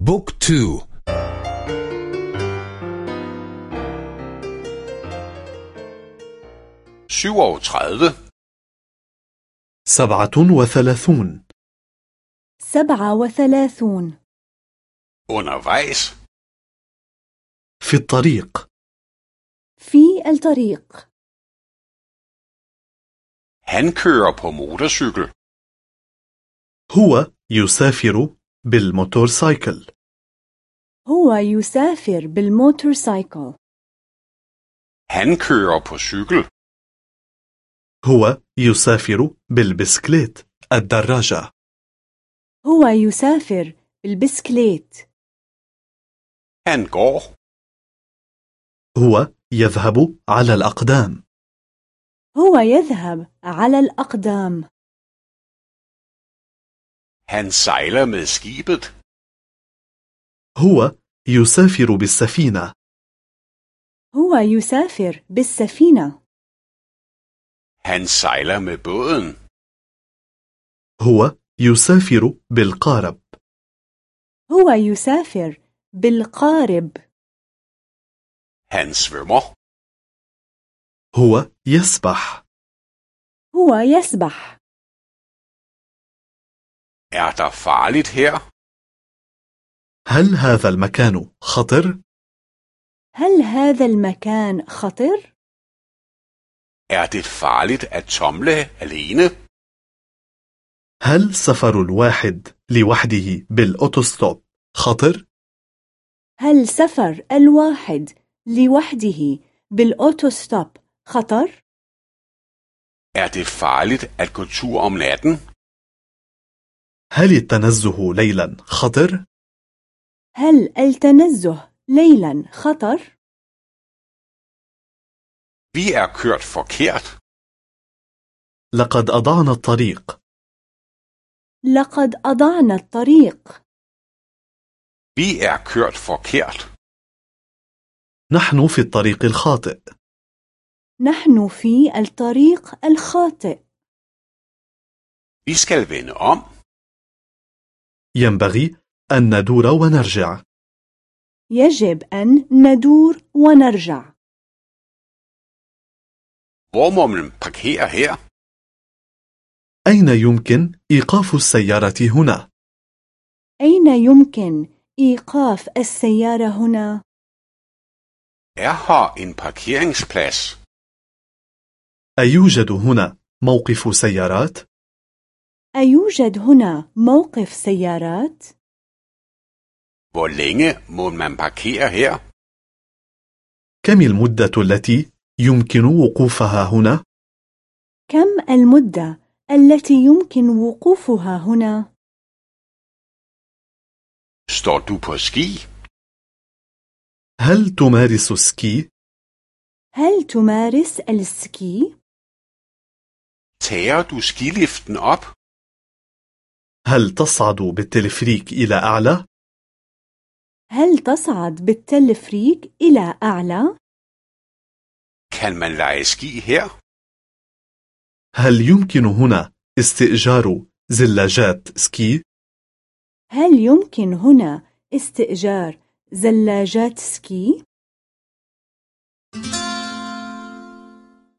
بوك تو. سبعة وثلاثون. سبعة وثلاثون. Undervejs. في الطريق. في الطريق. Han kører på motorcykel. هو يسافر بالموتورسايكل. هو يسافر بالموتورسايكل. Han kører på cykel. هو يسافر بالبسكليت. الدراجة. هو يسافر بالبسكليت. Han går. هو يذهب على الأقدام. هو يذهب على الأقدام. Han sejler med skibet. هو يسافر بالسفينة هو يسافر بالسفينة Han sejler med båden. هو يسافر بالقارب هو يسافر بالقارب Han svømmer. هو يسبح هو يسبح Er der farligt her? هل هذا المكان خطر؟ هل هذا المكان خطر؟ Er det farligt at tumle alene? هل سفر الواحد لوحده بالأوتوستوب خطر؟ هل سفر الواحد لوحده بالأوتوستوب خطر؟ Er det farligt at gå tur om natten? هل التنزه ليلا خطر؟ هل التنزه ليلا خطر؟ Vi er kørt forkert. لقد أضعنا الطريق لقد أضعنا الطريق Vi er kørt forkert. نحن في الطريق الخاطئ نحن في الطريق الخاطئ Vi skal vende om. ينبغي أن ندور ونرجع يجب أن ندور ونرجع Hvor må man parkere her? أين يمكن إيقاف السيارة هنا؟ أين يمكن إيقاف السيارة هنا؟ Er her en parkeringsplads? أيوجد هنا موقف سيارات؟ أيوجد هنا موقف سيارات؟ Hvor længe må man parkere her? كم المدة التي يمكن وقوفها هنا؟ كم المدة التي يمكن وقوفها هنا؟ Står du på ski? هل تمارس سكي؟ هل تمارس السكي؟ Tager du skiliften op? هل تصعد بالتلفريك إلى أعلى؟ هل تصعد بالتلفريك إلى أعلى؟ Kan man lege ski her? هل يمكن هنا استئجار زلاجات سكي؟ هل يمكن هنا استئجار زلاجات سكي؟